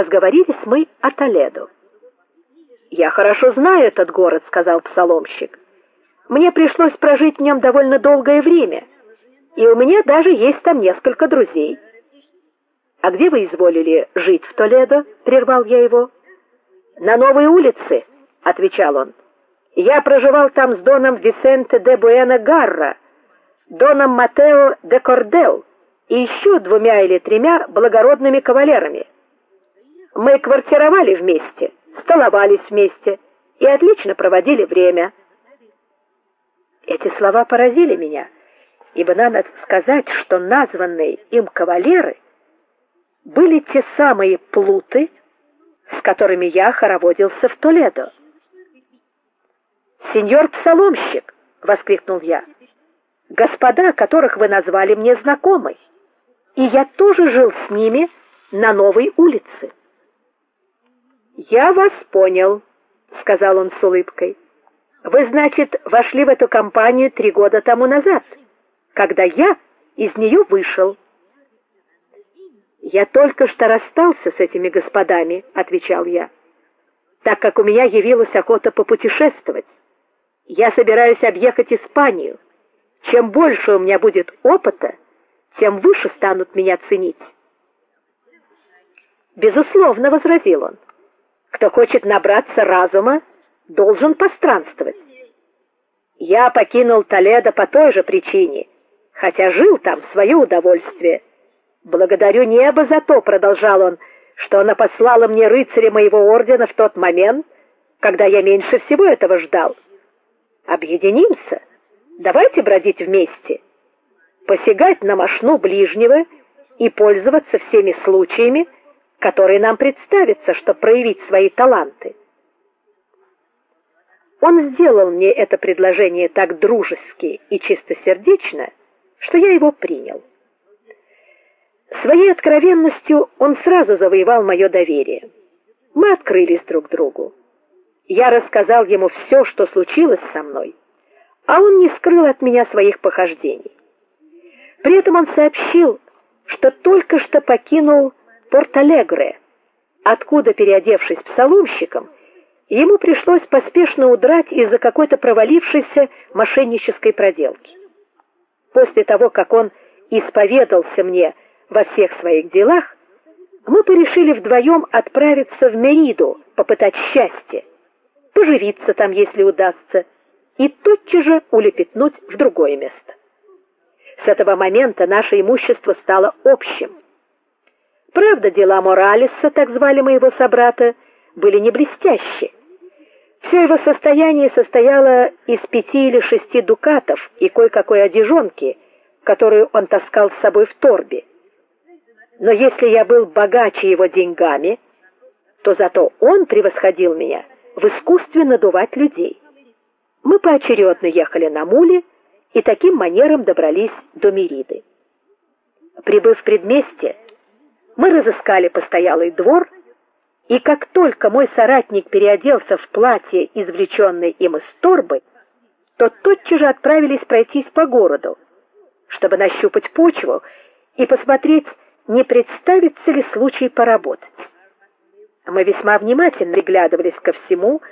разговорились мы о Толедо. Я хорошо знаю этот город, сказал псаломщик. Мне пришлось прожить в нем довольно долгое время, и у меня даже есть там несколько друзей. А где вы изволили жить в Толедо? прервал я его. На новой улице, отвечал он. Я проживал там с доном Висенте де Буэна Гарра, доном Матео де Кордел и еще двумя или тремя благородными кавалерами. Мы квартировали вместе, столовались вместе и отлично проводили время. Эти слова поразили меня, ибо надо сказать, что названные им кавалеры были те самые плуты, с которыми я хороводился в Толедо. "Сеньор псаломщик", воскликнул я. "Господа, которых вы назвали, мне знакомы, и я тоже жил с ними на новой улице". "Я вас понял", сказал он с улыбкой. "Вы, значит, вошли в эту компанию три года тому назад, когда я из нее вышел". Я только что расстался с этими господами, отвечал я. Так как у меня явилась охота попутешествовать. Я собираюсь объехать Испанию. Чем больше у меня будет опыта, тем выше станут меня ценить. Безусловно, возразил он. Кто хочет набраться разума, должен постранствовать. Я покинул Толедо по той же причине, хотя жил там в свое удовольствие. Благодарю небо за то, продолжал он, что она послала мне рыцаря моего ордена в тот момент, когда я меньше всего этого ждал. Объединимся. Давайте бродить вместе. Посягать на мошну ближнего и пользоваться всеми случаями, которые нам представятся, чтобы проявить свои таланты. Он сделал мне это предложение так дружески и чистосердечно, что я его принял. Своей откровенностью он сразу завоевал мое доверие. Мы открылись друг другу. Я рассказал ему все, что случилось со мной, а он не скрыл от меня своих похождений. При этом он сообщил, что только что покинул Порт-Алегре, откуда, переодевшись псаломщиком, ему пришлось поспешно удрать из-за какой-то провалившейся мошеннической проделки. После того, как он исповедался мне во всех своих делах, мы порешили вдвоем отправиться в Мериду, попытать счастье, поживиться там, если удастся, и тотчас же улепетнуть в другое место. С этого момента наше имущество стало общим. Правда, дела Моралеса, так звали моего собрата, были не блестящие. Все его состояние состояло из пяти или шести дукатов и кое-какой одежонки, которую он таскал с собой в торбе. Но если я был богаче его деньгами, то зато он превосходил меня в искусстве надувать людей. Мы поочередно ехали на муле и таким манером добрались до Мериды. Прибыв в предместье, мы разыскали постоялый двор, и как только мой соратник переоделся в платье, извлеченное им из торбы, то тотчас же отправились пройтись по городу, чтобы нащупать почву и посмотреть, не представится ли случай поработать. Мы весьма внимательно приглядывались ко всему,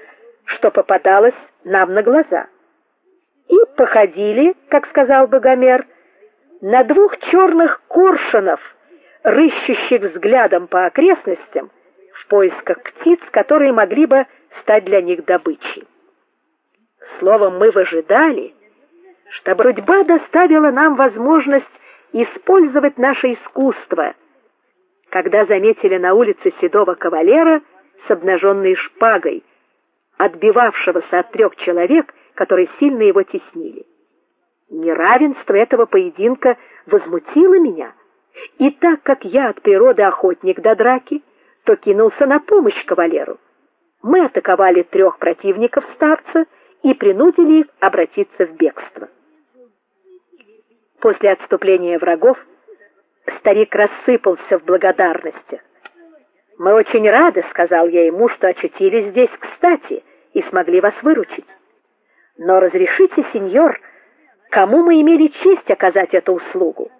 что попадалось нам на глаза. И походили, как сказал бы Гомер, на двух черных коршунов, рыщущих взглядом по окрестностям в поисках птиц, которые могли бы стать для них добычей. Словом, мы выжидали, чтобы судьба доставила нам возможность использовать наше искусство, когда заметили на улице седого кавалера с обнаженной шпагой, отбивавшегося от трех человек, которые сильно его теснили. Неравенство этого поединка возмутило меня, и так как я от природы охотник до драки, то кинулся на помощь кавалеру. Мы атаковали трех противников старца и принудили их обратиться в бегство. После отступления врагов старик рассыпался в благодарностях. Мы очень рады, сказал я ему, что очутились здесь кстати и смогли вас выручить. Но разрешите, сеньор, кому мы имели честь оказать эту услугу?